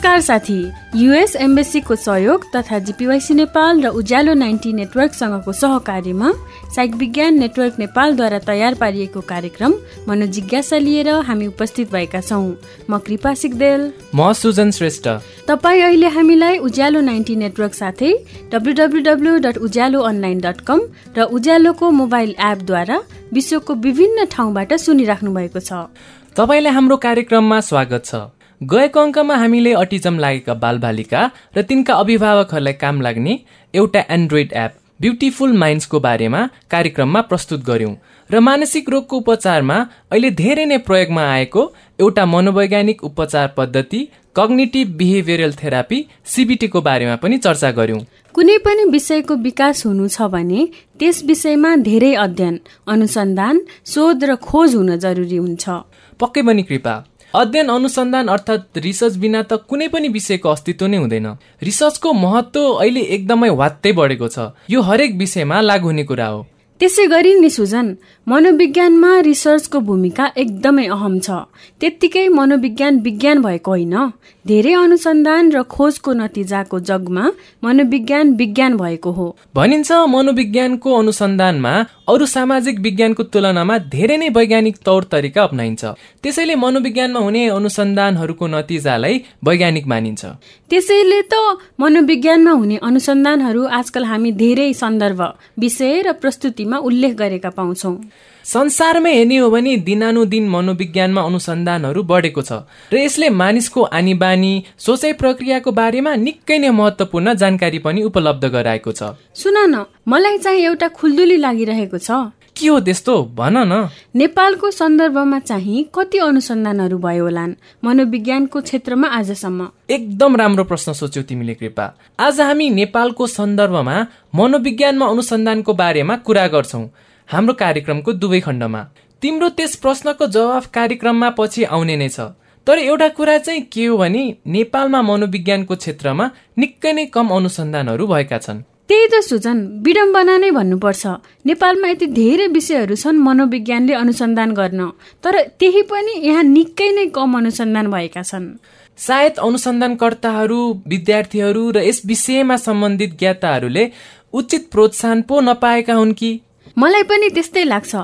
नमस्कार साथी। युएस एम्बेसीको सहयोग तथा जिपिवाइसी नेपाल र उज्यालो नाइन्टी नेटवर्कसँगको सहकार्यमा साइक विज्ञान नेटवर्क नेपालद्वारा तयार पारिएको कार्यक्रम मनोजिज्ञासा लिएर हामी उपस्थित भएका छौँ। म कृपा सिक्देल म सुजन श्रेष्ठ। तपाईँ अहिले हामीलाई उज्यालो नाइन्टी नेटवर्क साथै W dot Ujyaalo online dot com र उज्यालोको मोबाइल एपद्वारा विश्वको विभिन्न ठाउँबाट सुनिराख्नु भएको छ। तपाईँलाई हाम्रो कार्यक्रममा स्वागत छ। गएको अङ्कमा हामीले अटिजम लागेका बालबालिका र तिनका अभिभावकहरूलाई काम लाग्ने एउटा एन्ड्रोइड एप ब्युटिफुल माइन्ड्सको बारेमा कार्यक्रममा प्रस्तुत गर्यौं र मानसिक रोगको उपचारमा अहिले धेरै नै प्रयोगमा आएको एउटा मनोवैज्ञानिक उपचार पद्धति कग्निटिभ बिहेभियरल थेरापी सिबिटीको बारेमा पनि चर्चा गर्यौं। कुनै पनि विषयको विकास हुनु छ भने त्यस विषयमा धेरै अध्ययन अनुसन्धान शोध र खोज हुन जरुरी हुन्छ। पक्कै पनि कृपा। अध्ययन अनुसन्धान अर्थात् रिसर्च बिना त कुनै पनि विषयको अस्तित्व नै हुँदैन। रिसर्चको महत्व अहिले एकदमै वात्तै बढेको छ। यो हरेक विषयमा लागु हुने कुरा हो। त्यसै गरी नि सुजन मनोविज्ञानमा रिसर्चको भूमिका एकदमै अहम छ। त्यत्तिकै मनोविज्ञान विज्ञान भएको होइन। धेरै अनुसन्धान र खोजको नतिजाको जगमा मनोविज्ञान विज्ञान भएको हो। भनिन्छ मनोविज्ञानको अनुसन्धानमा अरू सामाजिक विज्ञानको तुलनामा धेरै नै वैज्ञानिक तौर तरिका अप्नाइन्छ। त्यसैले मनोविज्ञानमा हुने अनुसन्धानहरूको नतिजालाई वैज्ञानिक मानिन्छ। त्यसैले त मनोविज्ञानमा हुने अनुसन्धानहरू आजकल हामी धेरै सन्दर्भ विषय र प्रस्तुतिमा उल्लेख गरेका पाउँछौँ। संसारमै हेर्ने हो भने दिनानुदिन मनोविज्ञानमा अनुसन्धानहरू बढेको छ। र यसले मानिसको आनी बानी सोचाइ प्रक्रियाको बारेमा निकै नै महत्वपूर्ण जानकारी पनि उपलब्ध गराएको छ। सुन न मलाई चाहिँ एउटा खुल्दुली लागिरहेको छ। के हो त्यस्तो? भन न। नेपालको सन्दर्भमा चाहिँ कति अनुसन्धानहरू भयो होलान्? मनोविज्ञानको क्षेत्रमा आजसम्म। एकदम राम्रो प्रश्न सोच्यौ तिमीले कृपा। आज हामी नेपालको सन्दर्भमा मनोविज्ञानमा अनुसन्धानको बारेमा कुरा गर्छौ। हाम्रो कार्यक्रमको दुवै खण्डमा। तिम्रो त्यस प्रश्नको जवाफ कार्यक्रममा पछि आउने नै छ। तर एउटा कुरा चाहिँ के हो भने नेपालमा मनोविज्ञानको क्षेत्रमा निकै नै कम अनुसन्धानहरू भएका छन्। त्यही त सुजन विडम्बना नै भन्नुपर्छ। नेपालमा यति धेरै विषयहरू छन् मनोविज्ञानले अनुसन्धान गर्न। तर त्यही पनि यहाँ निकै नै कम अनुसन्धान भएका छन्। सायद अनुसन्धानकर्ताहरू विद्यार्थीहरू र यस विषयमा सम्बन्धित ज्ञाताहरूले उचित प्रोत्साहन पो नपाएका हुन् कि? मलाई पनि त्यस्तै लाग्छ।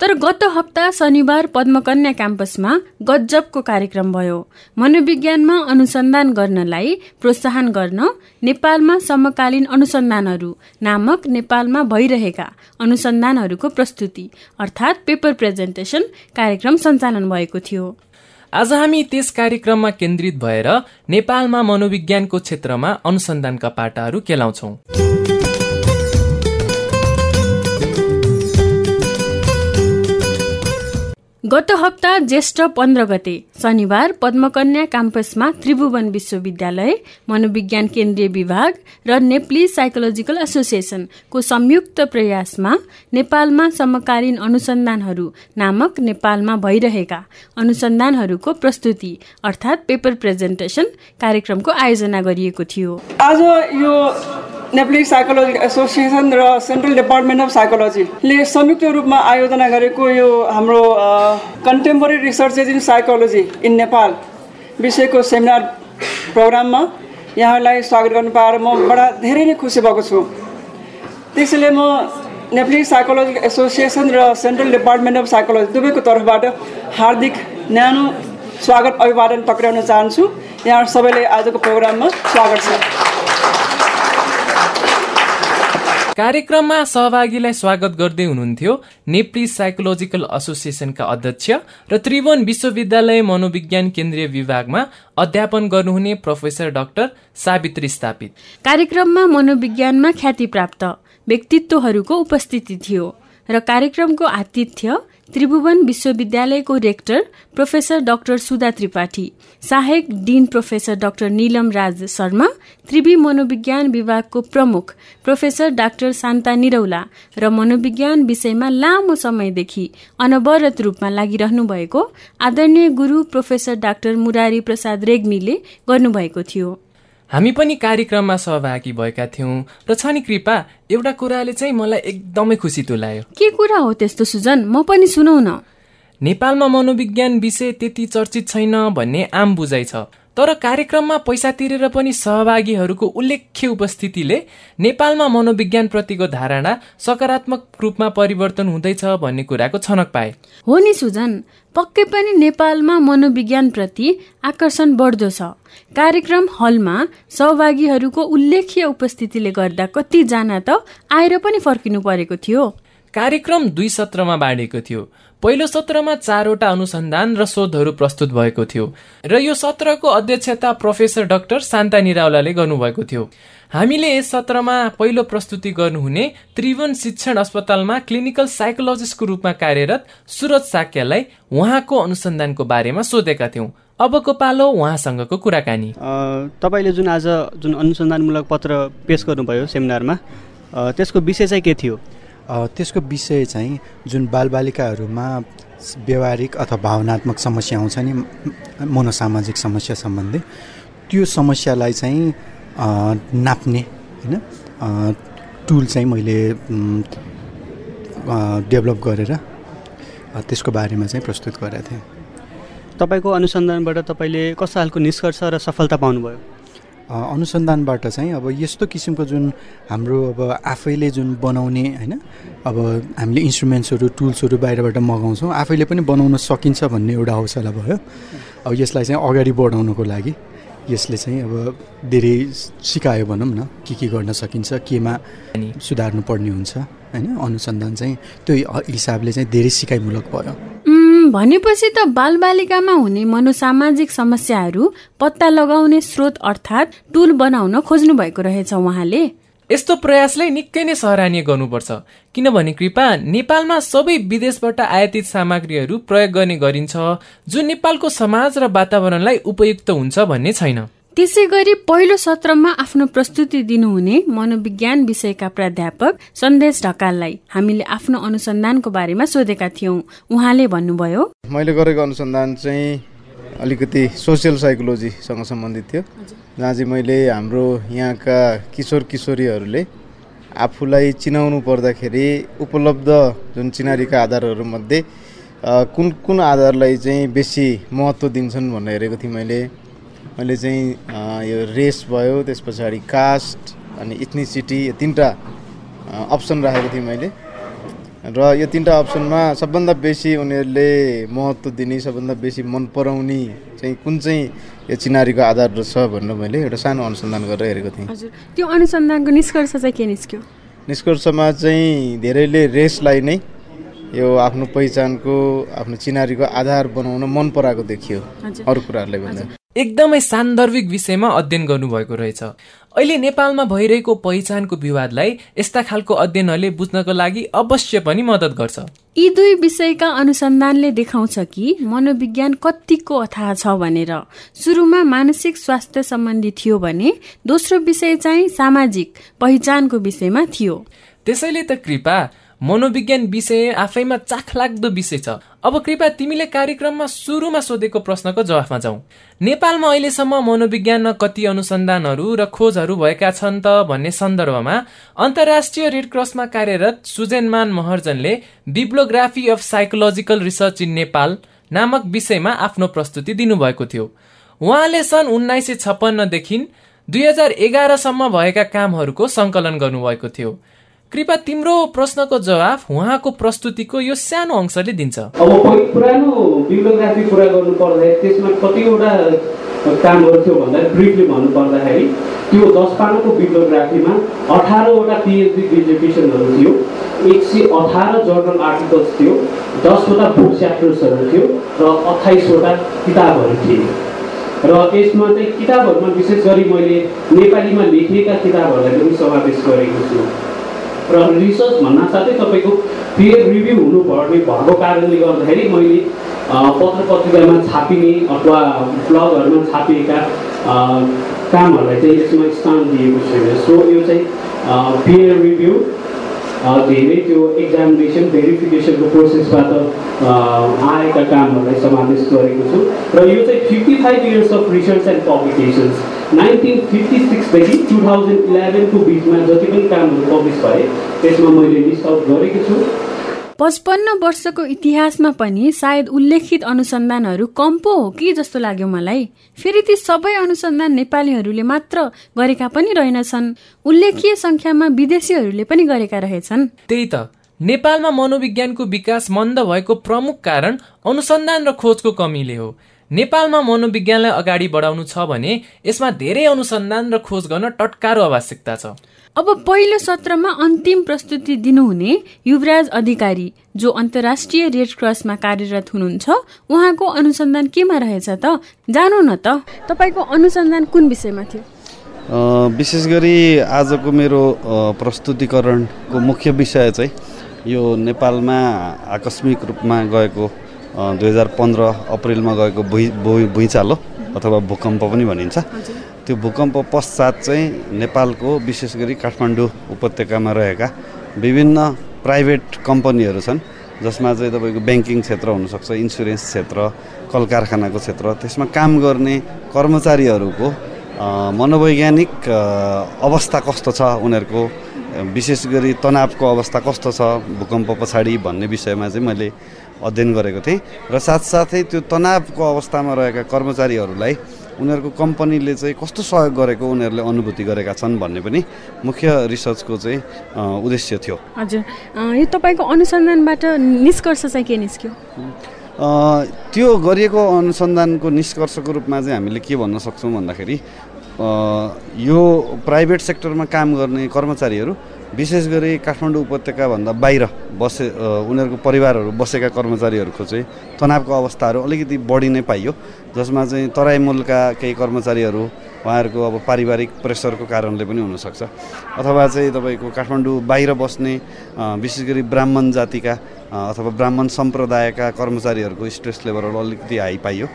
तर गत हप्ता शनिबार पद्मकन्या क्याम्पसमा गजबको कार्यक्रम भयो। मनोविज्ञानमा अनुसन्धान गर्नलाई प्रोत्साहन गर्न नेपालमा समकालीन अनुसन्धानहरू नामक नेपालमा भइरहेका अनुसन्धानहरूको प्रस्तुति अर्थात् पेपर प्रेजेन्टेसन कार्यक्रम सञ्चालन भएको थियो। आज हामी त्यस कार्यक्रममा केन्द्रित भएर नेपालमा मनोविज्ञानको क्षेत्रमा अनुसन्धानका पाटाहरू केलाउँछौँ। गत हप्ता ज्येष्ठ पन्ध्र गते शनिबार पद्मकन्या क्याम्पसमा त्रिभुवन विश्वविद्यालय मनोविज्ञान केन्द्रीय विभाग र नेप्ली साइकोलोजिकल एसोसिएसनको संयुक्त प्रयासमा नेपालमा समकालीन अनुसन्धानहरू नामक नेपालमा भइरहेका अनुसन्धानहरूको प्रस्तुति अर्थात् पेपर प्रेजेन्टेसन कार्यक्रमको आयोजना गरिएको थियो। आज यो नेप्ली साइकोलोजी एसोसिएसन र सेन्ट्रल डिपार्टमेन्ट अफ साइकोलोजीले संयुक्त रूपमा आयोजना गरेको यो हाम्रो contemporary researches in psychology in Nepal विषयको सेमिनार प्रोग्राममा यहाँलाई स्वागत गर्नु पाएर म बडा धेरै नै खुसी भएको छु। त्यसैले म नेप्ली साइकोलोजी एसोसिएसन र सेन्ट्रल डिपार्टमेन्ट अफ साइकोलोजी दुवैको तर्फबाट हार्दिक न्यानो स्वागत अभिवादन टक्राउन चाहन्छु। यहाँ सबैले आजको प्रोग्राममा स्वागत छ। कार्यक्रममा सहभागीलाई स्वागत गर्दै हुनुहुन्थ्यो नेप्ली साइकोलोजिकल एसोसिएसनका अध्यक्ष र त्रिभुवन विश्वविद्यालय मनोविज्ञान केन्द्रीय विभागमा अध्यापन गर्नुहुने प्रोफेसर डाक्टर सावित्री स्थापित। कार्यक्रममा मनोविज्ञानमा ख्याति प्राप्त व्यक्तित्वहरूको उपस्थिति थियो। र कार्यक्रमको आतिथ्य त्रिभुवन विश्वविद्यालयको rector professor doctor Sudha Tripathi सहायक dean professor doctor Nilam Raj Sharma त्रिवी मनोविज्ञान विभागको प्रमुख प्रोफेसर डाक्टर शान्ता निरौला र मनोविज्ञान विषयमा लामो समयदेखि अनवरत रूपमा लागिरहनु भएको आदरणीय गुरु प्रोफेसर डाक्टर मुरारी प्रसाद रेग्मीले गर्नुभएको थियो। हामी पनि कार्यक्रममा सहभागी भएका थियौँ र छ नि कृपा एउटा कुराले चाहिँ मलाई एकदमै खुसी तुलायो। के कुरा हो त्यस्तो सुजन? म पनि सुनौ न। नेपालमा मनोविज्ञान विषय त्यति चर्चित छैन भन्ने आम बुझाइ छ। तर कार्यक्रममा पैसा तिरेर पनि सहभागीहरूको उल्लेख्य उपस्थितिले नेपालमा मनोविज्ञान प्रतिको धारणा सकारात्मक रूपमा परिवर्तन हुँदैछ भन्ने कुराको छनक पाए। हो नि सुजन पक्कै पनि नेपालमा मनोविज्ञान प्रति आकर्षण बढ्दो छ। कार्यक्रम हलमा सहभागीहरूको उल्लेख्य उपस्थितिले गर्दा कतिजना त आएर पनि फर्किनु परेको थियो। कार्यक्रम दुई सत्रमा बाँडेको थियो। पहिलो सत्रमा चारवटा अनुसन्धान र शोधहरू प्रस्तुत भएको थियो र यो सत्रको अध्यक्षता प्रोफेसर डाक्टर शान्ता निराउलाले गर्नुभएको थियो। हामीले यस सत्रमा पहिलो प्रस्तुति गर्नुहुने त्रिभुवन शिक्षण अस्पतालमा क्लिनिकल साइकोलोजिस्टको रूपमा कार्यरत सुरज साक्यलाई उहाँको अनुसन्धानको बारेमा सोधेका थियौँ। अबको पालो उहाँसँगको कुराकानी। तपाईँले जुन आज जुन अनुसन्धानमूलक पत्र पेस गर्नुभयो सेमिनारमा त्यसको विषय चाहिँ के थियो? त्यसको विषय चाहिँ जुन बालबालिकाहरूमा व्यवहारिक अथवा भावनात्मक समस्या आउँछ नि मनोसामाजिक समस्या सम्बन्धी त्यो समस्यालाई चाहिँ नाप्ने होइन? टुल चाहिँ मैले डेभलप गरेर त्यसको बारेमा चाहिँ प्रस्तुत गरेको थिएँ। तपाईँको अनुसन्धानबाट तपाईँले कस्तो खालको निष्कर्ष र सफलता पाउनुभयो? अनुसन्धानबाट चाहिँ अब यस्तो किसिमको जुन हाम्रो अब आफैले जुन बनाउने होइन अब हामीले इन्स्ट्रुमेन्ट्सहरू टुल्सहरू बाहिरबाट मगाउँछौँ आफैले पनि बनाउन सकिन्छ भन्ने एउटा हौसला भयो। अब यसलाई चाहिँ अगाडि बढाउनको लागि यसले चाहिँ अब धेरै सिकायो भनौँ न के के गर्न सकिन्छ केमा सुधार्नु पर्ने हुन्छ होइन? अनुसन्धान चाहिँ त्यो हिसाबले चाहिँ धेरै सिकाइमूलक भयो। भनेपछि त बालबालिकामा हुने मनोसामाजिक समस्याहरू पत्ता लगाउने स्रोत अर्थात् टुल बनाउन खोज्नु भएको रहेछ उहाँले। यस्तो प्रयासलाई निकै नै सराहनीय गर्नुपर्छ। किनभने कृपा नेपालमा सबै विदेशबाट आयातित सामग्रीहरू प्रयोग गर्ने गरिन्छ जुन नेपालको समाज र वातावरणलाई उपयुक्त हुन्छ भन्ने छैन। त्यसै गरी पहिलो सत्रमा आफ्नो प्रस्तुति दिनुहुने मनोविज्ञान विषयका प्राध्यापक सन्देश ढकाललाई हामीले आफ्नो अनुसन्धानको बारेमा सोधेका थियौँ। उहाँले भन्नुभयो। मैले गरेको अनुसन्धान चाहिँ अलिकति सोसियल साइकोलोजीसँग सम्बन्धित थियो। जहाँ चाहिँ मैले हाम्रो यहाँका किशोर किशोरीहरूले आफूलाई चिनाउनु पर्दाखेरि उपलब्ध जुन चिनारीका आधारहरूमध्ये कुन कुन आधारलाई चाहिँ बेसी महत्त्व दिन्छन् भनेर हेरेको थिएँ मैले। मैले चाहिँ यो रेस भयो त्यस पछाडि कास्ट अनि इथनिसिटी यो तिनवटा अप्सन राखेको थिएँ मैले। र यो तिनवटा अप्सनमा सबभन्दा बेसी उनीहरूले महत्त्व दिने सबभन्दा बेसी मन पराउने चाहिँ कुन चाहिँ यो चिनारीको आधार छ भनेर मैले एउटा सानो अनुसन्धान गरेर हेरेको थिएँ। हजुर त्यो अनुसन्धानको निष्कर्ष चाहिँ के निस्क्यो? निष्कर्षमा चाहिँ धेरैले रेसलाई नै यो आफ्नो पहिचानको आफ्नो चिनारीको आधार बनाउन मन पराएको देखियो अरू कुराहरूलाई भन्दा। एकदमै सान्दर्भिक विषयमा अध्ययन गर्नुभएको रहेछ। अहिले नेपालमा भइरहेको पहिचानको विवादलाई यस्ता खालको अध्ययनहरूले बुझ्नको लागि अवश्य पनि मद्दत गर्छ। यी दुई विषयका अनुसन्धानले देखाउँछ कि मनोविज्ञान कतिको अथाह छ भनेर। सुरुमा मानसिक स्वास्थ्य सम्बन्धी थियो भने दोस्रो विषय चाहिँ सामाजिक पहिचानको विषयमा थियो। त्यसैले त कृपा मनोविज्ञान विषय आफैमा चाखलाग्दो विषय छ। अब कृपया तिमीले कार्यक्रममा सुरुमा सोधेको प्रश्नको जवाफमा जाउँ नेपालमा अहिलेसम्म मनोविज्ञानमा कति अनुसन्धानहरू र खोजहरू भएका छन् त भन्ने सन्दर्भमा अन्तर्राष्ट्रिय रेड क्रसमा कार्यरत Sujenman महर्जनले bibliography of psychological research in Nepal नामक विषयमा आफ्नो प्रस्तुति दिनुभएको थियो। उहाँले सन् उन्नाइस सय छप्पन्नदेखि दुई हजार एघारसम्म भएका कामहरूको सङ्कलन गर्नुभएको थियो। कृपा तिम्रो प्रश्नको जवाफ उहाँको प्रस्तुतिको यो सानो अंशले दिन्छ। अब पुरानो बिब्लोग्राफी कुरा गर्नु पर्दाखेरि त्यसमा कतिवटा कामहरू थियो भन्दा ब्रिफली भन्नु पर्दाखेरि त्यो दस पानाको बिब्लोग्राफीमा अठारवटा पिएचडी डिजिटेसनहरू थियो एक सय अठार जर्नल आर्टिकल्स थियो दसवटा बुक च्याप्टर्सहरू थियो र अठाइसवटा किताबहरू थिए। र यसमा चाहिँ किताबहरूमा विशेष गरी मैले नेपालीमा लेखिएका किताबहरूलाई पनि समावेश गरेको छु। र रिसर्च भन्न साथै तपाईँको पियर रिभ्यू हुनुपर्ने भएको कारणले गर्दाखेरि मैले पत्र पत्रिकामा छापिने अथवा ब्लगहरूमा छापिएका कामहरूलाई चाहिँ यसमा स्थान दिएको छैन। सो यो चाहिँ पियर रिभ्यू धेरै त्यो एक्जामिनेसन भेरिफिकेसनको प्रोसेसबाट आएका कामहरूलाई समावेश गरेको छु र यो चाहिँ fifty five years of research and publications nineteen fifty सिक्सदेखि to thousand इलेभेनको बिचमा जति पनि कामहरू पब्लिस भए त्यसमा मैले लिस्ट आउट गरेको छु पचपन्न वर्षको इतिहासमा पनि सायद उल्लेखित अनुसन्धानहरू कम पो हो कि जस्तो लाग्यो मलाई। फेरि ती सबै अनुसन्धान नेपालीहरूले मात्र गरेका पनि रहेनछन्। उल्लेखीय संख्यामा विदेशीहरूले पनि गरेका रहेछन्। त्यही त। नेपालमा मनोविज्ञानको विकास मन्द भएको प्रमुख कारण अनुसन्धान र खोजको कमीले हो। नेपालमा मनोविज्ञानलाई अगाडि बढाउनु छ भने यसमा धेरै अनुसन्धान र खोज गर्न टटकारो आवश्यकता छ। अब पहिलो सत्रमा अन्तिम प्रस्तुति दिनुहुने युवराज अधिकारी जो अन्तर्राष्ट्रिय रेड क्रसमा कार्यरत हुनुहुन्छ। उहाँको अनुसन्धान केमा रहेछ त? जानु न त। तपाईँको अनुसन्धान कुन विषयमा थियो? विशेष गरी आजको मेरो प्रस्तुतिकरणको मुख्य विषय चाहिँ यो नेपालमा आकस्मिक रूपमा गएको दुई हजार पन्ध्र अप्रिलमा गएको भुइँ भुइँ भुइँचालो अथवा भूकम्प पनि भनिन्छ। त्यो भूकम्प पश्चात चाहिँ नेपालको विशेष गरी काठमाडौँ उपत्यकामा रहेका विभिन्न प्राइभेट कम्पनीहरू छन् जसमा चाहिँ तपाईँको ब्याङ्किङ क्षेत्र हुनसक्छ इन्सुरेन्स क्षेत्र कल कारखानाको क्षेत्र त्यसमा काम गर्ने कर्मचारीहरूको मनोवैज्ञानिक अवस्था कस्तो छ उनीहरूको विशेष गरी तनावको अवस्था कस्तो छ भूकम्प पछाडि भन्ने विषयमा चाहिँ मैले अध्ययन गरेको थिएँ र साथसाथै त्यो तनावको अवस्थामा रहेका कर्मचारीहरूलाई उनीहरूको कम्पनीले चाहिँ कस्तो सहयोग गरेको उनीहरूले अनुभूति गरेका छन् भन्ने पनि मुख्य रिसर्चको चाहिँ उद्देश्य थियो। हजुर। यो तपाईँको अनुसन्धानबाट निष्कर्ष चाहिँ के निस्क्यो? त्यो गरिएको अनुसन्धानको निष्कर्षको रूपमा चाहिँ हामीले के भन्न सक्छौँ भन्दाखेरि यो प्राइभेट सेक्टरमा काम गर्ने कर्मचारीहरू विशेष गरी काठमाडौँ उपत्यकाभन्दा बाहिर बसे उनीहरूको परिवारहरू बसेका कर्मचारीहरूको चाहिँ तनावको अवस्थाहरू अलिकति बढी नै पाइयो जसमा चाहिँ तराई मूलका केही कर्मचारीहरू उहाँहरूको अब पारिवारिक प्रेसरको कारणले पनि हुनसक्छ। अथवा चाहिँ तपाईँको काठमाडौँ बाहिर बस्ने विशेष गरी ब्राह्मण जातिका अथवा ब्राह्मण सम्प्रदायका कर्मचारीहरूको स्ट्रेस लेभलहरू अलिकति हाई पाइयो।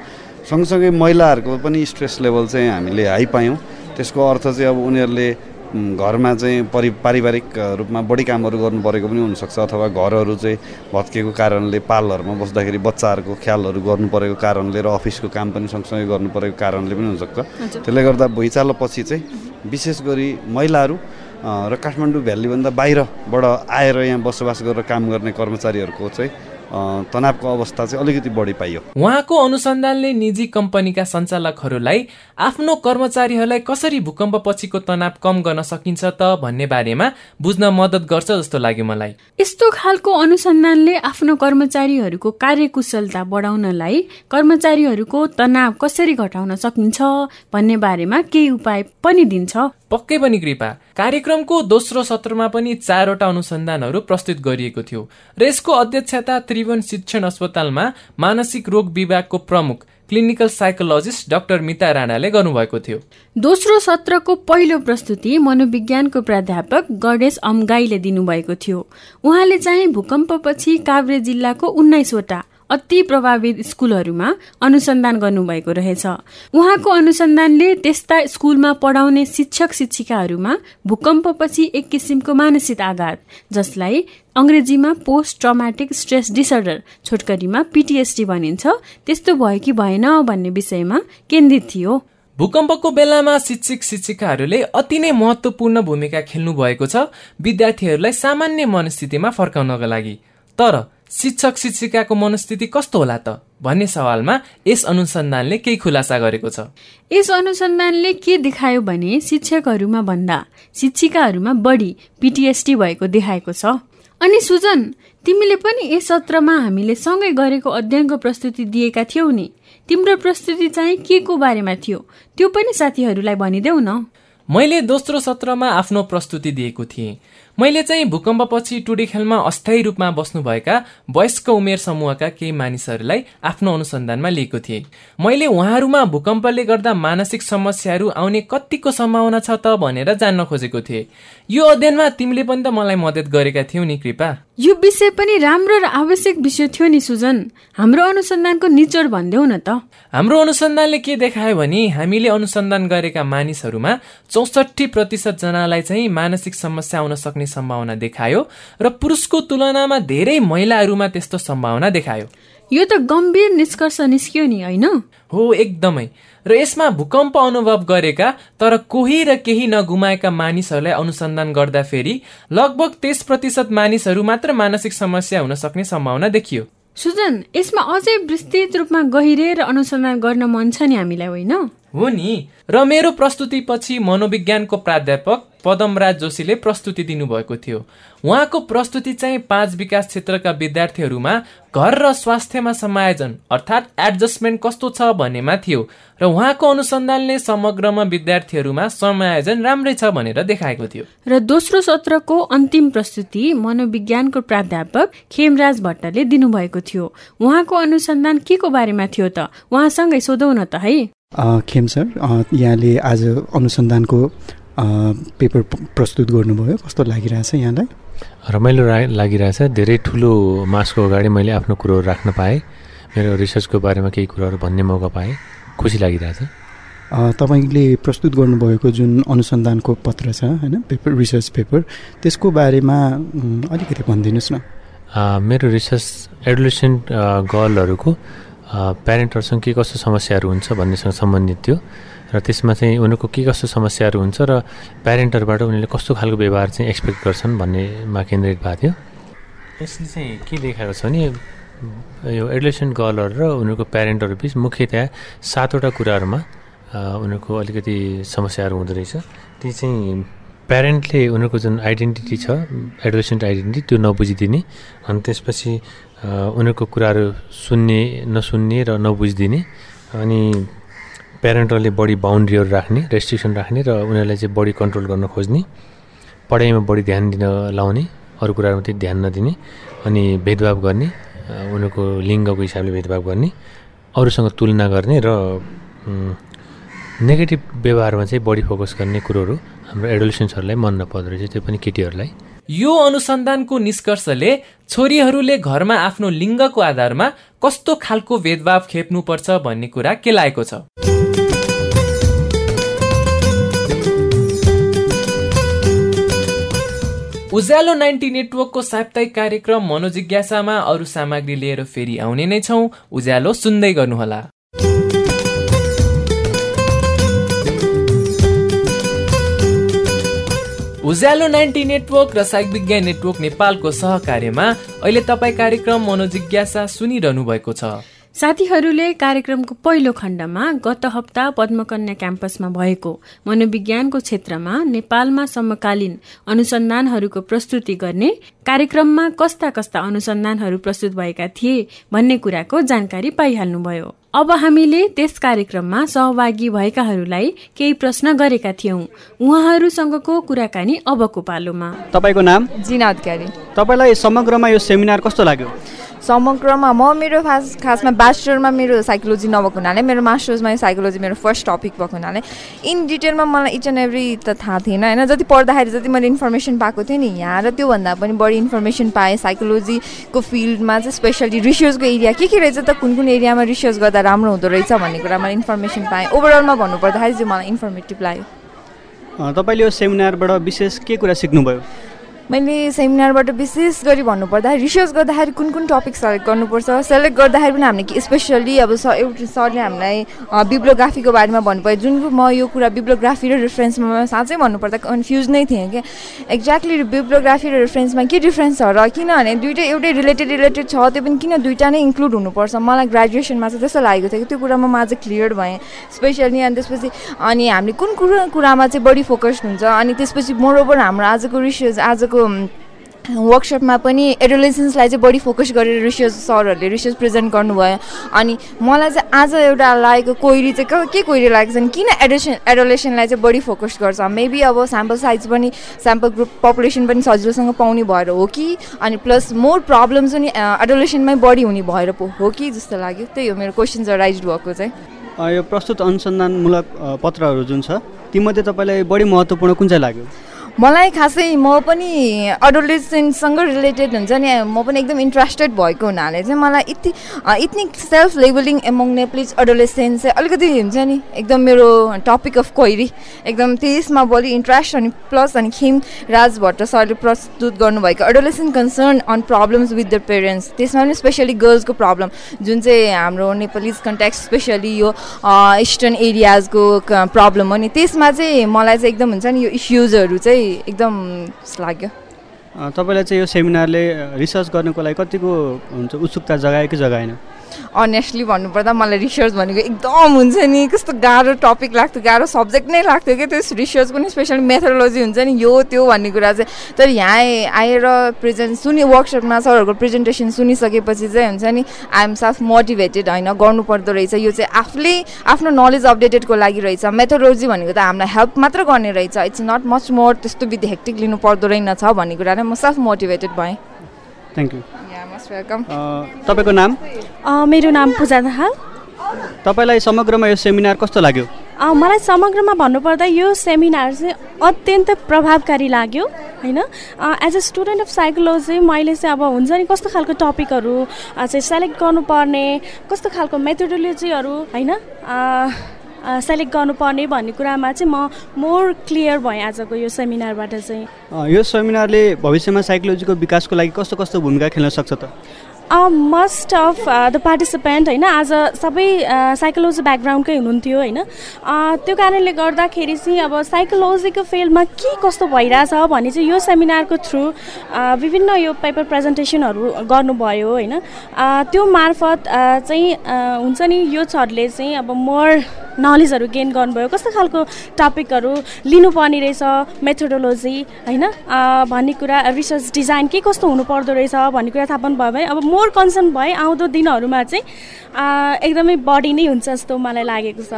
सँगसँगै महिलाहरूको पनि स्ट्रेस लेभल चाहिँ हामीले हाई पायौँ। त्यसको अर्थ चाहिँ अब उनीहरूले घरमा चाहिँ परि पारिवारिक रूपमा बढी कामहरू गर्नु परेको पनि हुनसक्छ अथवा घरहरू चाहिँ भत्केको कारणले पालहरूमा बस्दाखेरि बच्चाहरूको ख्यालहरू गर्नु परेको कारणले र अफिसको काम पनि सँगसँगै गर्नु परेको कारणले पनि हुनसक्छ। त्यसले गर्दा भुइँचालोपछि चाहिँ विशेष गरी महिलाहरू र काठमाडौँ भ्यालीभन्दा बाहिरबाट आएर यहाँ बसोबास गरेर काम गर्ने कर्मचारीहरूको चाहिँ तनावको अवस्था चाहिँ अलिकति बढी पाइयो। उहाँको अनुसन्धानले निजी कम्पनीका सञ्चालकहरूलाई आफ्नो कर्मचारीहरूलाई कसरी भूकम्प पछिको तनाव कम गर्न सकिन्छ त भन्ने बारेमा बुझ्न मद्दत गर्छ जस्तो लाग्यो मलाई। यस्तो खालको अनुसन्धानले आफ्नो कर्मचारीहरूको कार्यकुशलता बढाउनलाई कर्मचारीहरूको तनाव कसरी घटाउन सकिन्छ भन्ने बारेमा केही उपाय पनि दिन्छ। पक्कै पनि कृपा। कार्यक्रमको दोस्रो सत्रमा पनि चारवटा अनुसन्धानहरू प्रस्तुत गरिएको थियो। र यसको अध्यक्षता त्रिभुवन शिक्षण अस्पतालमा मानसिक रोग विभागको प्रमुख क्लिनिकल साइकोलोजिस्ट डाक्टर मिता राणाले गर्नुभएको थियो। दोस्रो सत्रको पहिलो प्रस्तुति मनोविज्ञानको प्राध्यापक गणेश अम्गाईले दिनुभएको थियो। उहाँले चाहिँ भूकम्पपछि काभ्रे जिल्लाको उन्नाइसवटा अति प्रभावित स्कुलहरूमा अनुसन्धान गर्नुभएको रहेछ। उहाँको अनुसन्धानले त्यस्ता स्कुलमा पढाउने शिक्षक शिक्षिकाहरूमा भूकम्पपछि एक किसिमको मानसिक आघात जसलाई अङ्ग्रेजीमा पोस्ट ट्रमाटिक स्ट्रेस डिसअर्डर छोटकरीमा पिटिएसडी भनिन्छ। त्यस्तो भयो कि भएन भन्ने विषयमा केन्द्रित थियो। भूकम्पको बेलामा शिक्षक शिक्षिकाहरूले अति नै महत्वपूर्ण भूमिका खेल्नु भएको छ। विद्यार्थीहरूलाई सामान्य मनस्थितिमा फर्काउनका लागि। तर शिक्षक शिक्षिकाको मनस्थिति कस्तो होला त? भन्ने सवालमा यस अनुसन्धानले केही खुलासा गरेको छ। यस अनुसन्धानले के देखायो भने शिक्षकहरूमा भन्दा शिक्षिकाहरूमा बढी पिटिएसडी भएको देखाएको छ। अनि सुजन तिमीले पनि यस सत्रमा हामीले सँगै गरेको अध्ययनको प्रस्तुति दिएका थियौ नि। तिम्रो प्रस्तुति चाहिँ के को बारेमा थियो? त्यो पनि साथीहरूलाई भनिदेऊ न। मैले दोस्रो सत्रमा आफ्नो प्रस्तुति दिएको थिएँ। मैले चाहिँ भूकम्पपछि टुडी खेलमा अस्थायी रूपमा बस्नुभएका वयस्क उमेर समूहका केही मानिसहरूलाई आफ्नो अनुसन्धानमा लिएको थिएँ। मैले उहाँहरूमा भूकम्पले गर्दा मानसिक समस्याहरू आउने कतिको सम्भावना छ त भनेर जान्न खोजेको थिएँ। यो अध्ययनमा तिमीले पनि त मलाई मद्दत गरेका थियौ नि कृपा। यो विषय पनि राम्रो र आवश्यक विषय थियो नि सुजन। हाम्रो अनुसन्धानको निचोड भनिदेऊ न त। हाम्रो अनुसन्धानले के देखायो भने हामीले अनुसन्धान गरेका मानिसहरूमा चौसठी प्रतिशत जनालाई चाहिँ मानसिक समस्या आउन सक्ने सम्भावना देखायो र पुरुषको तुलनामा धेरै महिलाहरूमा त्यस्तो सम्भावना देखायो। यो त गम्भीर निष्कर्ष निस्कियो नि होइन? हो एकदमै। र यसमा भूकम्प अनुभव गरेका तर कोही र केही नगुमाएका मानिसहरूलाई अनुसन्धान गर्दाखेरि लगभग तेइस प्रतिशत मानिसहरू मात्र मानसिक समस्या हुन सक्ने सम्भावना देखियो। सुजन यसमा अझै विस्तृत रूपमा गहिरेर अनुसन्धान गर्न मन छ नि हामीलाई होइन? हो नि। र मेरो प्रस्तुतिपछि मनोविज्ञानको प्राध्यापक पदमराज जोशीले प्रस्तुति दिनुभएको थियो। उहाँको प्रस्तुति चाहिँ पाँच विकास क्षेत्रका विद्यार्थीहरूमा घर र स्वास्थ्यमा समायोजन अर्थात् एडजस्टमेन्ट कस्तो छ भन्नेमा थियो र उहाँको अनुसन्धानले समग्रमा विद्यार्थीहरूमा समायोजन राम्रै छ भनेर देखाएको थियो। र दोस्रो सत्रको अन्तिम प्रस्तुति मनोविज्ञानको प्राध्यापक खेमराज भट्टले दिनुभएको थियो। उहाँको अनुसन्धान के को बारेमा थियो त? उहाँसँगै सोधौ न त है। खेम सर यहाँले आज अनुसन्धानको पेपर प्रस्तुत गर्नुभयो। कस्तो लागिरहेछ यहाँलाई? रमाइलो लागिरहेछ। धेरै ठुलो मासको अगाडि मैले आफ्नो कुरोहरू राख्न पाएँ। मेरो रिसर्चको बारेमा केही कुराहरू भन्ने मौका पाएँ। खुसी लागिरहेछ। तपाईँले प्रस्तुत गर्नुभएको जुन अनुसन्धानको पत्र छ होइन पेपर रिसर्च पेपर त्यसको बारेमा अलिकति भनिदिनुहोस् न। मेरो रिसर्च एडुलेसेन्ट गर्लहरूको प्यारेन्टहरूसँग के कस्तो समस्याहरू हुन्छ भन्नेसँग सम्बन्धित थियो। र त्यसमा चाहिँ उनीहरूको के कस्तो समस्याहरू हुन्छ र प्यारेन्टहरूबाट उनीहरूले कस्तो खालको व्यवहार चाहिँ एक्सपेक्ट गर्छन् भन्नेमा केन्द्रित भएको थियो। यसले चाहिँ के देखाएको छ भने यो एडुलेसन गर्लहरू र उनीहरूको प्यारेन्टहरू बिच मुख्यतया सातवटा कुराहरूमा उनीहरूको अलिकति समस्याहरू हुँदो रहेछ। ती चाहिँ प्यारेन्टले उनीहरूको जुन आइडेन्टिटी छ एडोलेसेन्ट आइडेन्टिटी त्यो नबुझिदिने अनि त्यसपछि उनीहरूको कुराहरू सुन्ने नसुन्ने र नबुझिदिने अनि प्यारेन्टहरूले बढी बााउन्ड्रीहरू राख्ने रेस्ट्रिक्सन राख्ने र उनीहरूलाई चाहिँ बढी कन्ट्रोल गर्न खोज्ने पढाइमा बढी ध्यान दिन लाउने अरू कुराहरूमा चाहिँ ध्यान नदिने अनि भेदभाव गर्ने उनीहरूको लिङ्गको हिसाबले भेदभाव गर्ने अरूसँग तुलना गर्ने र नेगेटिभ व्यवहारमा चाहिँ बढी फोकस गर्ने कुरोहरू हाम्रो एडोलेसेन्सहरूलाई मन नपर्दो रहेछ त्यो पनि केटीहरूलाई। यो अनुसन्धानको निष्कर्षले छोरीहरूले घरमा आफ्नो लिङ्गको आधारमा कस्तो खालको भेदभाव खेप्नुपर्छ भन्ने कुरा केलाएको छ। उज्यालो नाइन्टी नेटवर्कको साप्ताहिक कार्यक्रम मनोजिज्ञासामा अरू सामग्री लिएर फेरि आउने नै छौँ। उज्यालो सुन्दै गर्नुहोला। उज्यालो नाइन्टी नेटवर्क र साइक विज्ञान नेटवर्क नेपालको सहकार्यमा अहिले तपाईँ कार्यक्रम मनोजिज्ञासा सुनिरहनु भएको छ। साथीहरूले कार्यक्रमको पहिलो खण्डमा गत हप्ता पद्मकन्या क्याम्पसमा भएको मनोविज्ञानको क्षेत्रमा नेपालमा समकालीन अनुसन्धानहरूको प्रस्तुति गर्ने कार्यक्रममा कस्ता कस्ता अनुसन्धानहरू प्रस्तुत भएका थिए भन्ने कुराको जानकारी पाइहाल्नुभयो। अब हामीले त्यस कार्यक्रममा सहभागी भएकाहरूलाई केही प्रश्न गरेका थियौँ। उहाँहरूसँगको कुराकानी अबको पालोमा। तपाईँको नाम? जिना अधिकारी तपाईँलाई समग्रमा यो सेमिनार कस्तो लाग्यो? समग्रमा म मेरो खास खासमा ब्याचलरमा मेरो साइकोलोजी नभएको हुनाले मेरो मास्टर्समा साइकोलोजी मेरो फर्स्ट टपिक भएको हुनाले इन डिटेलमा मलाई इच एन्ड एभ्री त थाहा थिएन होइन? जति पढ्दाखेरि जति मैले इन्फर्मेसन पाएको थिएँ नि यहाँ र त्योभन्दा पनि बढी इन्फर्मेसन पाएँ साइकोलोजीको फिल्डमा चाहिँ स्पेसली रिसर्चको एरिया के के रहेछ त कुन कुन एरियामा रिसर्च गर्दा राम्रो हुँदो रहेछ भन्ने कुरा मैले इन्फर्मेसन पाएँ। ओभरअलमा भन्नुपर्दाखेरि चाहिँ मलाई इन्फर्मेटिभ लाग्यो। तपाईँले यो सेमिनारबाट विशेष के कुरा सिक्नुभयो? मैले सेमिनारबाट विशेष गरी भन्नुपर्दाखेरि रिसर्च गर्दाखेरि कुन कुन टपिक सेलेक्ट गर्नुपर्छ सेलेक्ट गर्दाखेरि पनि हामीले स्पेसल्ली अब स एउटा सरले हामीलाई बिब्लोग्राफीको बारेमा भन्नुभयो। जुन म यो कुरा बिब्लोग्राफी र रिफरेन्समा साँच्चै भन्नुपर्दा कन्फ्युज नै थिएँ क्या एक्ज्याक्टली बिब्लोग्राफी र रिफरेन्समा के डिफ्रेन्स छ र किनभने दुइटै एउटै रिलेटेड रिलेटेड छ त्यो पनि किन दुइटा नै इन्क्लुड हुनुपर्छ? मलाई ग्रेजुएसनमा चाहिँ त्यस्तो लागेको थियो कि त्यो कुरामा म आज क्लियर भएँ। स्पेसल्ली अनि त्यसपछि अनि हामीले कुन कुरो कुरामा चाहिँ बढी फोकस्ड हुन्छ? अनि त्यसपछि मोरोबर हाम्रो आजको रिसर्च आजको आजको वर्कसपमा पनि एडोलेसेन्सलाई चाहिँ बढी फोकस गरेर रिसर्च सरहरूले रिसर्च प्रेजेन्ट गर्नुभयो। अनि मलाई चाहिँ आज एउटा लागेको कोइरी चाहिँ के कोइरी लागेको छ किन एडोसन एडोलेसनलाई चाहिँ बढी फोकस गर्छ? मेबी अब स्याम्पल साइज पनि स्याम्पल ग्रुप पपुलेसन पनि सजिलोसँग पाउने भएर हो कि? अनि प्लस मोर प्रब्लम्स पनि एडोलेसनमै बढी हुने भएर हो कि जस्तो लाग्यो। त्यही हो मेरो क्वेसन्स राइज भएको चाहिँ। यो प्रस्तुत अनुसन्धानमूलक पत्रहरू जुन छ तीमध्ये तपाईँलाई बढी महत्त्वपूर्ण कुन चाहिँ लाग्यो? मलाई खासै म पनि एडोलेसेन्टसँग रिलेटेड हुन्छ नि म पनि एकदम इन्ट्रेस्टेड भएको हुनाले चाहिँ मलाई यति इथनिक सेल्फ लेभलिङ एमङ नेप्लिज एडोलेसेन्स चाहिँ अलिकति हुन्छ नि एकदम मेरो टपिक अफ क्वेरी एकदम त्यसमा बढी इन्ट्रेस्ट अनि प्लस अनि खिम राज भट्ट सरले प्रस्तुत गर्नुभएको adolescent concern on problems with the parents त्यसमा पनि स्पेसली गर्ल्सको प्रब्लम जुन चाहिँ हाम्रो नेपालिज कन्ट्याक्ट स्पेसली यो इस्टर्न एरियाजको प्रब्लम हो नि त्यसमा चाहिँ मलाई चाहिँ एकदम हुन्छ नि यो इस्युजहरू चाहिँ एकदम लाग्यो। तपाईँलाई चाहिँ यो सेमिनारले रिसर्च गर्नुको लागि कतिको हुन्छ उत्सुकता जगायो कि जगाएन? अनेस्टली भन्नुपर्दा मलाई रिसर्च भनेको एकदम हुन्छ नि। कस्तो गाह्रो टपिक लाग्थ्यो गाह्रो सब्जेक्ट नै लाग्थ्यो कि? त्यस रिसर्चको नि स्पेसली मेथोलोजी हुन्छ नि यो त्यो भन्ने कुरा चाहिँ। तर यहाँ आएर प्रेजेन्ट सुनि वर्कसपमा सरहरूको प्रेजेन्टेसन सुनिसकेपछि चाहिँ हुन्छ नि आइएम सेल्फ मोटिभेटेड होइन गर्नुपर्दो रहेछ। यो चाहिँ आफूले आफ्नो नलेज अपडेटेडको लागि रहेछ। मेथोलोजी भनेको त हामीलाई हेल्प मात्र गर्ने रहेछ। इट्स नट मच मोर त्यस्तो विधि हेक्टिक लिनु पर्दो रहेनछ भन्ने कुरा नै म सेल्फ मोटिभेटेड भएँ। थ्याङ्क यू तपाईँको नाम? मेरो नाम पूजा दाहाल। तपाईँलाई समग्रमा यो सेमिनार कस्तो लाग्यो? मलाई समग्रमा भन्नुपर्दा यो सेमिनार चाहिँ अत्यन्त प्रभावकारी लाग्यो होइन? As a student of psychology मैले चाहिँ अब हुन्छ नि कस्तो खालको टपिकहरू चाहिँ सेलेक्ट गर्नुपर्ने कस्तो खालको मेथोडोलोजीहरू होइन? सेलेक्ट गर्नुपर्ने भन्ने कुरामा चाहिँ म मोर क्लियर भएँ आजको यो सेमिनारबाट चाहिँ। यो सेमिनारले भविष्यमा साइकोलोजीको विकासको लागि कस्तो कस्तो भूमिका खेल्न सक्छ त? मस्ट अफ द पार्टिसिपेन्ट होइन आज सबै साइकोलोजी ब्याकग्राउन्डकै हुनुहुन्थ्यो होइन। त्यो कारणले गर्दाखेरि चाहिँ अब साइकोलोजीको फिल्डमा के कस्तो भइरहेछ भने चाहिँ यो सेमिनारको थ्रु विभिन्न यो पेपर प्रेजेन्टेसनहरू गर्नुभयो होइन। त्यो मार्फत चाहिँ हुन्छ नि यो छरले चाहिँ अब मोर नलेजहरू गेन गर्नुभयो? कस्तो खालको टपिकहरू लिनुपर्ने रहेछ? मेथोडोलोजी होइन? भन्ने कुरा रिसर्च डिजाइन के कस्तो हुनुपर्दो रहेछ भन्ने कुरा थाहा पाउनु भयो भने अब मोर कन्सर्न भए आउँदो दिनहरूमा चाहिँ एकदमै बढी नै हुन्छ जस्तो मलाई लागेको छ।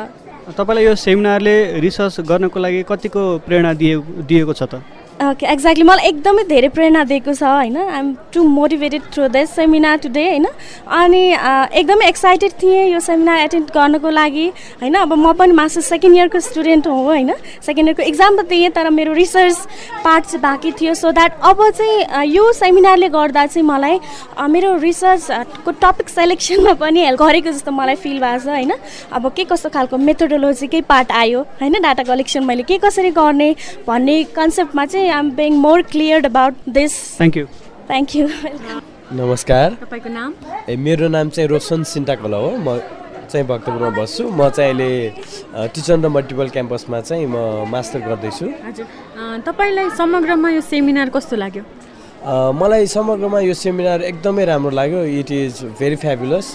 तपाईँलाई यो सेमिनारले रिसर्च गर्नको लागि कतिको प्रेरणा दिए दिएको छ त? ओके एक्ज्याक्टली मलाई एकदमै धेरै प्रेरणा दिएको छ होइन? I'm too motivated through this seminar today होइन? अनि एकदमै एक्साइटेड थिएँ यो सेमिनार एटेन्ड गर्नको लागि होइन? अब म पनि मास्टर सेकेन्ड इयरको स्टुडेन्ट हो होइन? सेकेन्ड इयरको इक्जाम त दिएँ तर मेरो रिसर्च पार्ट चाहिँ बाँकी थियो. सो द्याट अब चाहिँ यो सेमिनारले गर्दा चाहिँ मलाई मेरो रिसर्चको टपिक सेलेक्सनमा पनि हेल्प गरेको जस्तो मलाई फिल भएको छ होइन? अब के कस्तो खालको मेथोडोलोजीकै पार्ट आयो होइन? डाटा कलेक्सन मैले के कसरी गर्ने भन्ने कन्सेप्टमा चाहिँ I am being more clear about this thank you thank you नमस्कार। तपाईँको नाम? ए मेरो नाम चाहिँ रोशन सिन्टाकोला हो। म चाहिँ भक्तपुरमा बस्छु। म चाहिँ अहिले टिचर र मल्टिपल क्याम्पसमा चाहिँ म मास्टर गर्दैछु। हजुर। तपाईँलाई समग्रमा यो सेमिनार कस्तो लाग्यो? मलाई समग्रमा यो सेमिनार एकदमै राम्रो लाग्यो। इट इज भेरी फ्याबुलस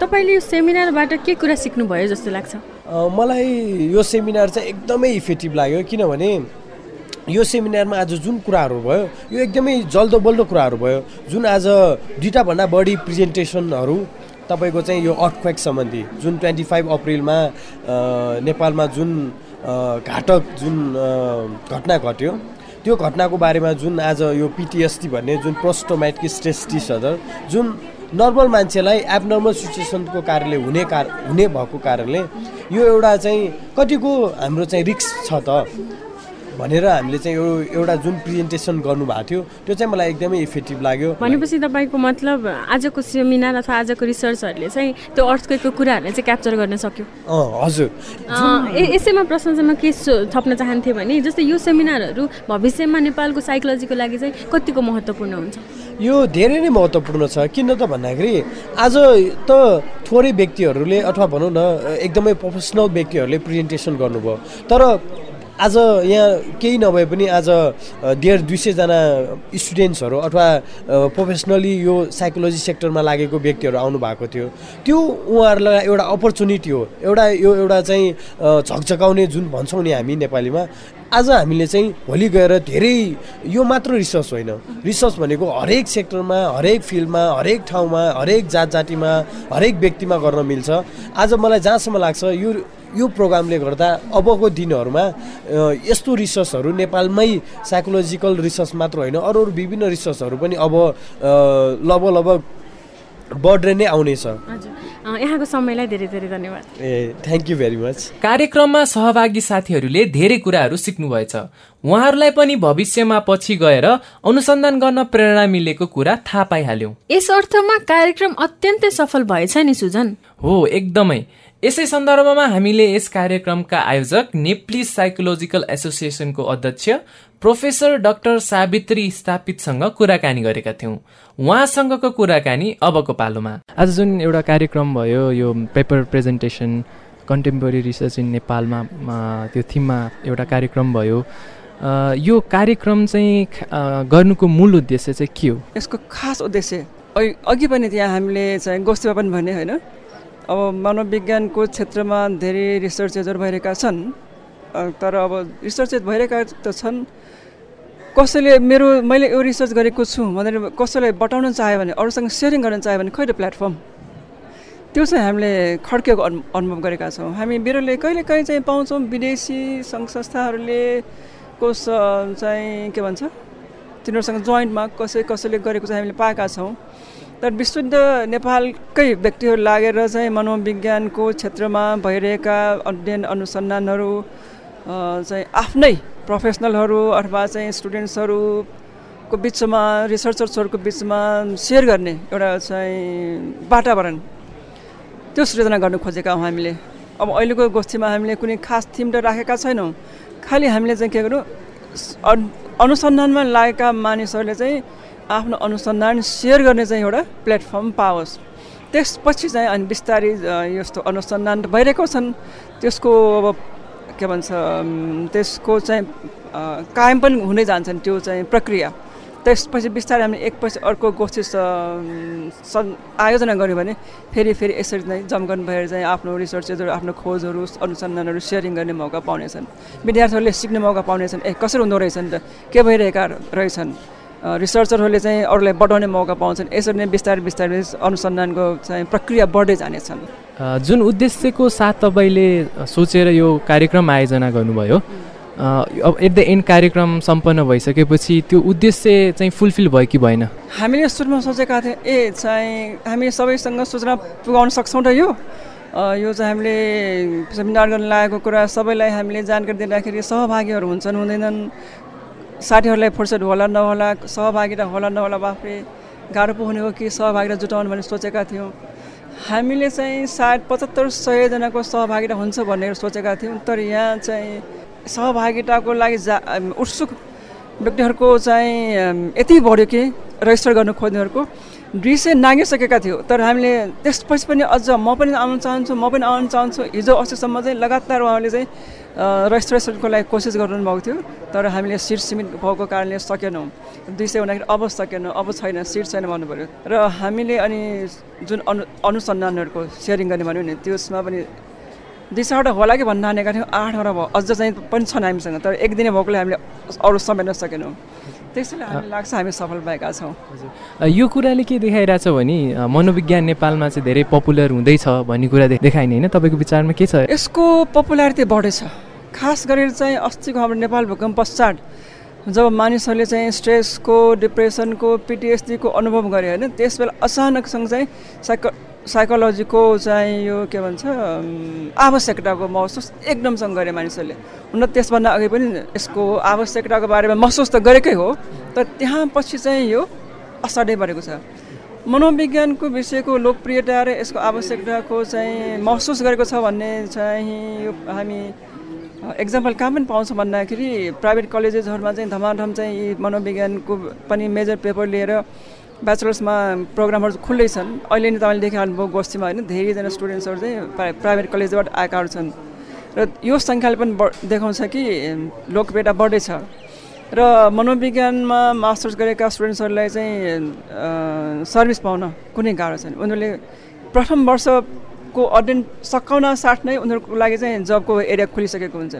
तपाईँले यो सेमिनारबाट के कुरा सिक्नुभयो जस्तो लाग्छ? मलाई यो सेमिनार चाहिँ एकदमै इफेक्टिभ लाग्यो। किनभने यो सेमिनारमा आज जुन कुराहरू भयो यो एकदमै जल्दो बल्दो कुराहरू भयो। जुन आज दुइटाभन्दा बढी प्रेजेन्टेसनहरू तपाईँको चाहिँ यो अर्थक्वेक सम्बन्धी जुन ट्वेन्टी फाइभ अप्रिलमा नेपालमा जुन घातक जुन घटना घट्यो त्यो घटनाको बारेमा जुन आज यो पिटिएसटी भन्ने जुन पोस्टोमेटिक स्ट्रेस डिसअर्डर जुन नर्मल मान्छेलाई एबनर्मल सिचुएसनको कारणले हुने कार हुने भएको कारणले यो एउटा चाहिँ कतिको हाम्रो चाहिँ रिक्स छ त। भनेर हामीले चाहिँ यो एउटा जुन प्रेजेन्टेसन गर्नुभएको थियो त्यो चाहिँ मलाई एकदमै इफेक्टिभ लाग्यो। भनेपछि तपाईँको मतलब आजको सेमिनार अथवा आजको रिसर्चहरूले चाहिँ त्यो अर्थको कुराहरूलाई चाहिँ क्याप्चर गर्न सक्यो? हजुर। यसैमा प्रश्न चाहिँ म के थप्न चाहन्थेँ भने जस्तै यो सेमिनारहरू भविष्यमा नेपालको साइकोलोजीको लागि चाहिँ कतिको महत्त्वपूर्ण हुन्छ? यो धेरै नै महत्त्वपूर्ण छ। किन त भन्दाखेरि आज त थोरै व्यक्तिहरूले अथवा भनौँ न एकदमै प्रोफेसनल व्यक्तिहरूले प्रेजेन्टेसन गर्नुभयो। तर आज यहाँ केही नभए पनि आज डेढ दुई सयजना स्टुडेन्ट्सहरू अथवा प्रोफेसनली यो साइकोलोजी सेक्टरमा लागेको व्यक्तिहरू आउनु भएको थियो। त्यो उहाँहरूलाई एउटा अपर्च्युनिटी हो। एउटा यो एउटा चाहिँ झकझकाउने जुन भन्छौँ नि हामी नेपालीमा आज हामीले चाहिँ भोलि गएर धेरै यो मात्र रिसर्च होइन। रिसर्च भनेको हरेक सेक्टरमा हरेक फिल्डमा हरेक ठाउँमा हरेक जात जातिमा हरेक व्यक्तिमा गर्न मिल्छ। आज मलाई जहाँसम्म लाग्छ यो यो प्रोग्रामले गर्दा अबको दिनहरूमा यस्तो रिसर्चहरू नेपालमै साइकोलोजिकल रिसर्च मात्र होइन अरू अरू विभिन्न रिसर्चहरू पनि अब लब लब बढ्दै नै आउनेछ यहाँको समयलाई धेरै धेरै धन्यवाद। ए थ्याङ्क यू भेरी मच कार्यक्रममा सहभागी साथीहरूले धेरै कुराहरू सिक्नुभएछ। उहाँहरूलाई पनि भविष्यमा पछि गएर अनुसन्धान गर्न प्रेरणा मिलेको कुरा थाहा पाइहाल्यौँ। यस अर्थमा कार्यक्रम अत्यन्तै सफल भएछ नि सुजन? हो एकदमै। यसै सन्दर्भमा हामीले यस कार्यक्रमका आयोजक नेप्ली साइकोलोजिकल एसोसिएसनको अध्यक्ष प्रोफेसर डाक्टर सावित्री स्थापितसँग कुराकानी गरेका थियौँ। उहाँसँगको कुराकानी अबको पालोमा। आज जुन एउटा कार्यक्रम भयो यो paper presentation contemporary research in नेपालमा त्यो थिममा एउटा कार्यक्रम भयो। यो कार्यक्रम चाहिँ गर्नुको मूल उद्देश्य चाहिँ के हो? यसको खास उद्देश्य अघि पनि त्यहाँ हामीले चाहिँ गोष्ठीमा पनि भने होइन। अब मनोविज्ञानको क्षेत्रमा धेरै रिसर्चेजहरू भइरहेका छन्। तर अब रिसर्चेज भइरहेका त छन्। कसैले मेरो मैले यो रिसर्च गरेको छु भनेर कसैलाई बताउन चाह्यो भने अरूसँग सेयरिङ गर्न चाह्यो भने त प्लेटफर्म? त्यो चाहिँ हामीले खड्केको अनुभव गरेका छौँ। हामी बिरुवाले कहिले काहीँ चाहिँ पाउँछौँ विदेशी सङ्घ संस्थाहरूले को चाहिँ के भन्छ? तिनीहरूसँग जोइन्टमा कसै कसैले गरेको चाहिँ हामीले पाएका छौँ। विशुद्ध नेपालकै व्यक्तिहरू लागेर चाहिँ मनोविज्ञानको क्षेत्रमा भइरहेका अध्ययन अनुसन्धानहरू चाहिँ आफ्नै प्रोफेसनलहरू अथवा चाहिँ स्टुडेन्ट्सहरूको बिचमा रिसर्चर्सहरूको बिचमा सेयर गर्ने एउटा चाहिँ वातावरण त्यो सृजना गर्नु खोजेका हौँ हामीले। अब अहिलेको गोष्ठीमा हामीले कुनै खास थिम त राखेका छैनौँ। खालि हामीले चाहिँ के गर्नु अनुसन्धानमा लागेका मानिसहरूले चाहिँ आफ्नो अनुसन्धान सेयर गर्ने चाहिँ एउटा प्लेटफर्म पाओस्। त्यसपछि चाहिँ अनि बिस्तारै यस्तो अनुसन्धान भइरहेको छन्। त्यसको अब के भन्छ त्यसको चाहिँ कायम पनि हुँदै जान्छन् त्यो चाहिँ प्रक्रिया। त्यसपछि बिस्तारै हामी एकपछि अर्को गोष्ठी आयोजना गऱ्यौँ भने फेरि फेरि यसरी नै जमगन भएर चाहिँ आफ्नो रिसर्चहरू आफ्नो खोजहरू अनुसन्धानहरू सेयरिङ गर्ने मौका पाउनेछन्। विद्यार्थीहरूले सिक्ने मौका पाउनेछन्। ए कसरी हुँदो रहेछन् त? के भइरहेका रहेछन्? रिसर्चरहरूले चाहिँ अरूलाई बढाउने मौका पाउँछन्। यसरी नै बिस्तारै बिस्तारै अनुसन्धानको चाहिँ प्रक्रिया बढ्दै जानेछन्। जुन उद्देश्यको साथ तपाईँले सोचेर यो कार्यक्रम आयोजना गर्नुभयो अब एट द एन्ड कार्यक्रम सम्पन्न भइसकेपछि त्यो उद्देश्य चाहिँ फुलफिल भयो कि भएन? हामीले सुरुमा सोचेका थियौँ ए चाहिँ हामी सबैसँग सूचना पुगाउन सक्छौँ र यो। यो चाहिँ हामीले सेमिनार गर्न लागेको कुरा सबैलाई हामीले जानकारी दिँदाखेरि सहभागीहरू हुन्छन् हुँदैनन्। साथीहरूलाई फुर्सद होला नहोला सहभागिता होला नहोला बाफ्रे गाह्रो पो हुने हो कि सहभागिता जुटाउनु भनेर सोचेका थियौँ। हामीले चाहिँ सायद पचहत्तर सयजनाको सहभागिता हुन्छ भनेर सोचेका थियौँ तर यहाँ चाहिँ सहभागिताको लागि जा उत्सुक व्यक्तिहरूको चाहिँ यति बढ्यो कि रजिस्टर गर्न खोज्नेहरूको। दुई सय नागिसकेका थियो। तर हामीले त्यसपछि पनि अझ म पनि आउन चाहन्छु म पनि आउन चाहन्छु। हिजो अस्तिसम्म चाहिँ लगातार उहाँले चाहिँ रेजिस्ट्रेसनको लागि कोसिस गर्नुभएको थियो। तर हामीले सिट सीमित भएको कारणले सकेनौँ। दुई सय हुँदाखेरि अब सकेनौँ अब छैन सिट छैन भन्नु पऱ्यो र हामीले अनि जुन अनु अनुसन्धानहरूको सेयरिङ गर्ने भन्यो भने त्यसमा पनि दुई सयवटा होला कि भन्न हानेका थियौँ आठवटा भयो। अझ चाहिँ पनि छन् हामीसँग तर एक दिने भएकोले हामीले अरू समेट्न सकेनौँ त्यसैले हामीलाई लाग्छ हामी सफल भएका छौँ। यो कुराले के देखाइरहेछ भने मनोविज्ञान नेपालमा चाहिँ धेरै पपुलर हुँदैछ भन्ने कुरा देखाइने होइन? तपाईँको विचारमा के छ? यसको पपुलारिटी बढेछ। खास गरेर चाहिँ अस्तिको हाम्रो नेपाल भूकम्प पश्चात जब मानिसहरूले चाहिँ स्ट्रेसको डिप्रेसनको पिटिएसडीको अनुभव गरे होइन त्यस बेला अचानकसँग चाहिँ साइको साइकोलोजीको चाहिँ यो के भन्छ आवश्यकताको महसुस एकदमसँग गरे मानिसहरूले। हुन त्यसभन्दा अघि पनि यसको आवश्यकताको बारेमा महसुस त गरेकै हो तर त्यहाँ पछि चाहिँ यो असाध्यै बढेको छ। मनोविज्ञानको विषयको लोकप्रियता र यसको आवश्यकताको चाहिँ महसुस गरेको छ भन्ने चाहिँ यो हामी एक्जाम्पल कहाँ पनि पाउँछौँ भन्दाखेरि प्राइभेट कलेजेसहरूमा चाहिँ धमाधम चाहिँ मनोविज्ञानको पनि मेजर पेपर लिएर ब्याचलर्समा प्रोग्रामहरू खुल्लै छन्। अहिले नै तपाईँले देखिहाल्नुभयो गोष्ठीमा होइन धेरैजना स्टुडेन्ट्सहरू चाहिँ प्राइभेट कलेजबाट आएकाहरू छन्। र यो सङ्ख्याले पनि देखाउँछ कि लोकप्रियता बढ्दैछ। र मनोविज्ञानमा मास्टर्स गरेका स्टुडेन्ट्सहरूलाई चाहिँ सर्भिस पाउन कुनै गाह्रो छैन। उनीहरूले प्रथम वर्षको अध्ययन सकाउन साथ नै उनीहरूको लागि चाहिँ जबको एरिया खुलिसकेको हुन्छ।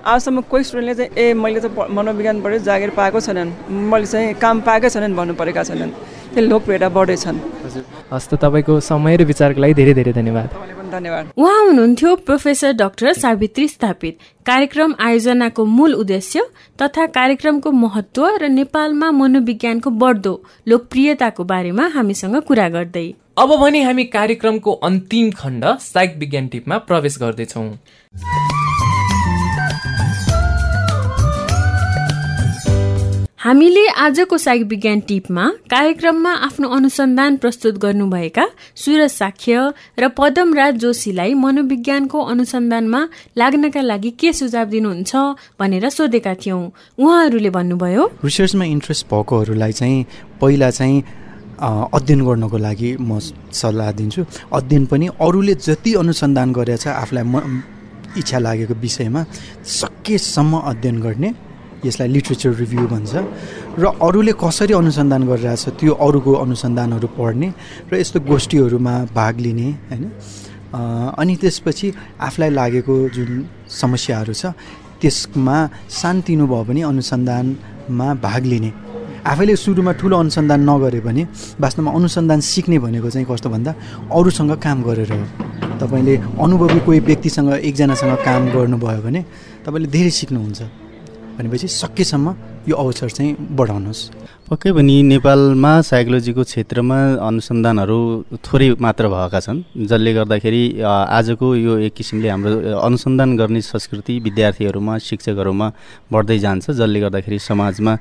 आजसम्म कोही स्टुडेन्टले चाहिँ ए मैले त मनोविज्ञानबाट जागिर पाएको छैनन्। मैले चाहिँ काम पाएकै छैनन् भन्नु परेका छैनन्। त्यो लोकप्रियता बढेछन् हजुर। हस् त तपाईँको समय र विचारको लागि धेरै धेरै धन्यवाद। धन्यवाद। उहाँ हुनुहुन्थ्यो प्रोफेसर डाक्टर सावित्री स्थापित। कार्यक्रम आयोजनाको मूल उद्देश्य तथा कार्यक्रमको महत्व र नेपालमा मनोविज्ञानको बढ्दो लोकप्रियताको बारेमा हामीसँग कुरा गर्दै। अब भने हामी कार्यक्रमको अन्तिम खण्ड साइक विज्ञान टिपमा प्रवेश गर्दैछौँ। हामीले आजको साइक विज्ञान टिपमा कार्यक्रममा आफ्नो अनुसन्धान प्रस्तुत गर्नुभएका सुरज साक्य र पदमराज जोशीलाई मनोविज्ञानको अनुसन्धानमा लाग्नका लागि के सुझाव दिनुहुन्छ भनेर सोधेका थियौँ। उहाँहरूले भन्नुभयो रिसर्चमा इन्ट्रेस्ट भएकोहरूलाई चाहिँ पहिला चाहिँ अध्ययन गर्नको लागि म सल्लाह दिन्छु। अध्ययन पनि अरूले जति अनुसन्धान गरेछ आफूलाई म इच्छा लागेको विषयमा सकेसम्म अध्ययन गर्ने यसलाई लिट्रेचर रिभ्यू भन्छ। र अरूले कसरी अनुसन्धान गरिरहेछ त्यो अरूको अनुसन्धानहरू पढ्ने र यस्तो गोष्ठीहरूमा भाग लिने होइन? अनि त्यसपछि आफूलाई लागेको जुन समस्याहरू छ त्यसमा सानतिनो भयो भने अनुसन्धानमा भाग लिने। आफैले सुरुमा ठुलो अनुसन्धान नगरे भने वास्तवमा अनुसन्धान सिक्ने भनेको चाहिँ कस्तो भन्दा अरूसँग काम गरेर हो। तपाईँले अनुभवी कोही व्यक्तिसँग एकजनासँग काम गर्नुभयो भने तपाईँले धेरै सिक्नुहुन्छ। भनेपछि सकेसम्म यो अवसर चाहिँ बढाउनुहोस्। पक्कै पनि नेपालमा साइकोलोजीको क्षेत्रमा अनुसन्धानहरू थोरै मात्र भएका छन् जसले गर्दाखेरि आजको यो एक किसिमले हाम्रो अनुसन्धान गर्ने संस्कृति विद्यार्थीहरूमा शिक्षकहरूमा बढ्दै जान्छ जसले गर्दाखेरि समाजमा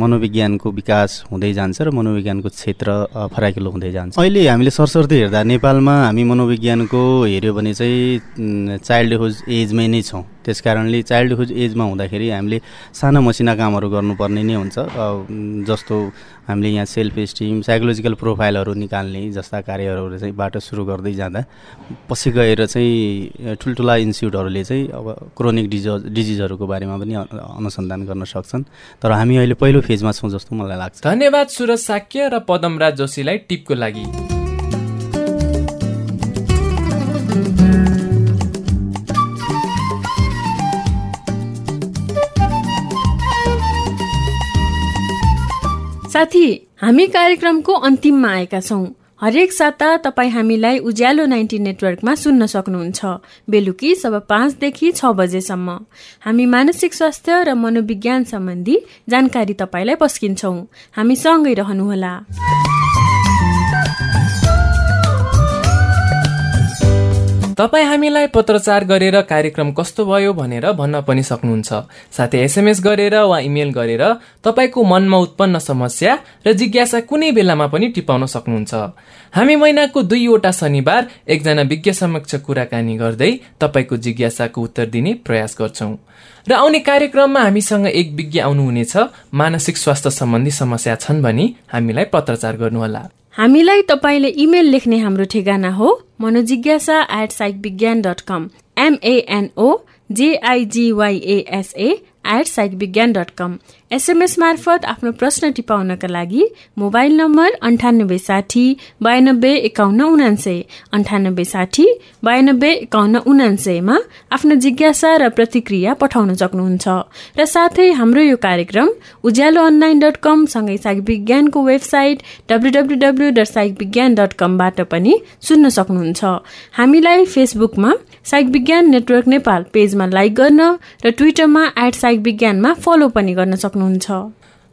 मनोविज्ञानको विकास हुँदै जान्छ र मनोविज्ञानको क्षेत्र फराकिलो हुँदै जान्छ। अहिले हामीले सरसर्ती हेर्दा नेपालमा हामी मनोविज्ञानको हेऱ्यो भने चाहिँ चाइल्डहुड एजमै नै छौँ। त्यस कारणले चाइल्डहुड एजमा हुँदाखेरि हामीले साना मसिना कामहरू गर्नुपर्ने नै हुन्छ। जस्तो हामीले यहाँ सेल्फ इस्टिम साइकोलोजिकल प्रोफाइलहरू निकाल्ने जस्ता कार्यहरू चाहिँ बाटो सुरु गर्दै जाँदा पछि गएर चाहिँ ठुल्ठुला इन्स्टिट्युटहरूले चाहिँ अब क्रोनिक डिज डिजिजहरूको बारेमा पनि अनुसन्धान गर्न सक्छन्। तर हामी अहिले पहिलो फेजमा छौँ जस्तो मलाई लाग्छ। धन्यवाद सुरज साक्य र पदमराज जोशीलाई टिपको लागि। साथी हामी कार्यक्रमको अन्तिममा आएका छौँ। हरेक साता तपाईँ हामीलाई उज्यालो नाइन्टी नेटवर्कमा सुन्न सक्नुहुन्छ। बेलुकी सब पाँचदेखि छ बजेसम्म। हामी मानसिक स्वास्थ्य र मनोविज्ञान सम्बन्धी जानकारी तपाईँलाई पस्किन्छौँ। हामी सँगै रहनुहोला। तपाईँ हामीलाई पत्रचार गरेर कार्यक्रम कस्तो भयो भनेर भन्न पनि सक्नुहुन्छ। साथै एसएमएस गरेर वा इमेल गरेर तपाईँको मनमा उत्पन्न समस्या र जिज्ञासा कुनै बेलामा पनि टिपाउन सक्नुहुन्छ। हामी महिनाको दुईवटा शनिबार एकजना विज्ञ समक्ष कुराकानी गर्दै तपाईँको जिज्ञासाको उत्तर दिने प्रयास गर्छौँ। र आउने कार्यक्रममा हामीसँग एक विज्ञ आउनुहुनेछ। मानसिक स्वास्थ्य सम्बन्धी समस्या छन् भनी हामीलाई पत्रचार गर्नुहोला। हामीलाई तपाईँले इमेल लेख्ने हाम्रो ठेगाना हो मनोजिज्ञासा at psych Vigyan dot com MNO JIGYSA at psych Vigyan dot com SMS मार्फत आफ्नो प्रश्न टिपाउनका लागि मोबाइल नम्बर अन्ठानब्बे साठी बयानब्बे एकाउन्न उनान्सय अन्ठानब्बे साठी बयानब्बे एकाउन्न उनान्सयमा आफ्नो जिज्ञासा र प्रतिक्रिया पठाउन सक्नुहुन्छ। र साथै हाम्रो यो कार्यक्रम उज्यालो अनलाइन डट कम सँगै साइक विज्ञानको website डब्लुडब्लुडब्लु dot psych Vigyan dot कमबाट पनि सुन्न सक्नुहुन्छ। हामीलाई फेसबुकमा साइक विज्ञान नेटवर्क नेपाल पेजमा लाइक गर्न र ट्विटरमा एट साइक विज्ञानमा फलो पनि गर्न सक्नुहुन्छ।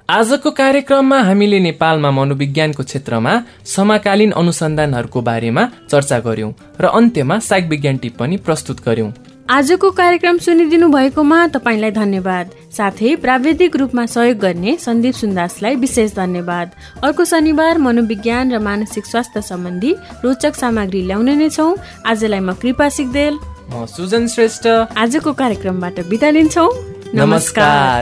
आजको कार्यक्रममा हामीले नेपालमा मनोविज्ञानको क्षेत्रमा समकालीन अनुसन्धानहरूको बारेमा चर्चा गर्यौं र अन्त्यमा साइक विज्ञान टिप्पणी प्रस्तुत गर्यौं। आजको कार्यक्रम सुनिदिनु भएकोमा तपाईँलाई धन्यवाद। साथै प्राविधिक रूपमा सहयोग गर्ने सन्दीप सुन्दासलाई विशेष धन्यवाद। अर्को शनिबार मनोविज्ञान र मानसिक स्वास्थ्य सम्बन्धी रोचक सामग्री ल्याउने नै छौ। आजलाई म कृपा सिक्देल म सुजन श्रेष्ठ। आजको कार्यक्रमबाट बिदा लिन्छौ। नमस्कार।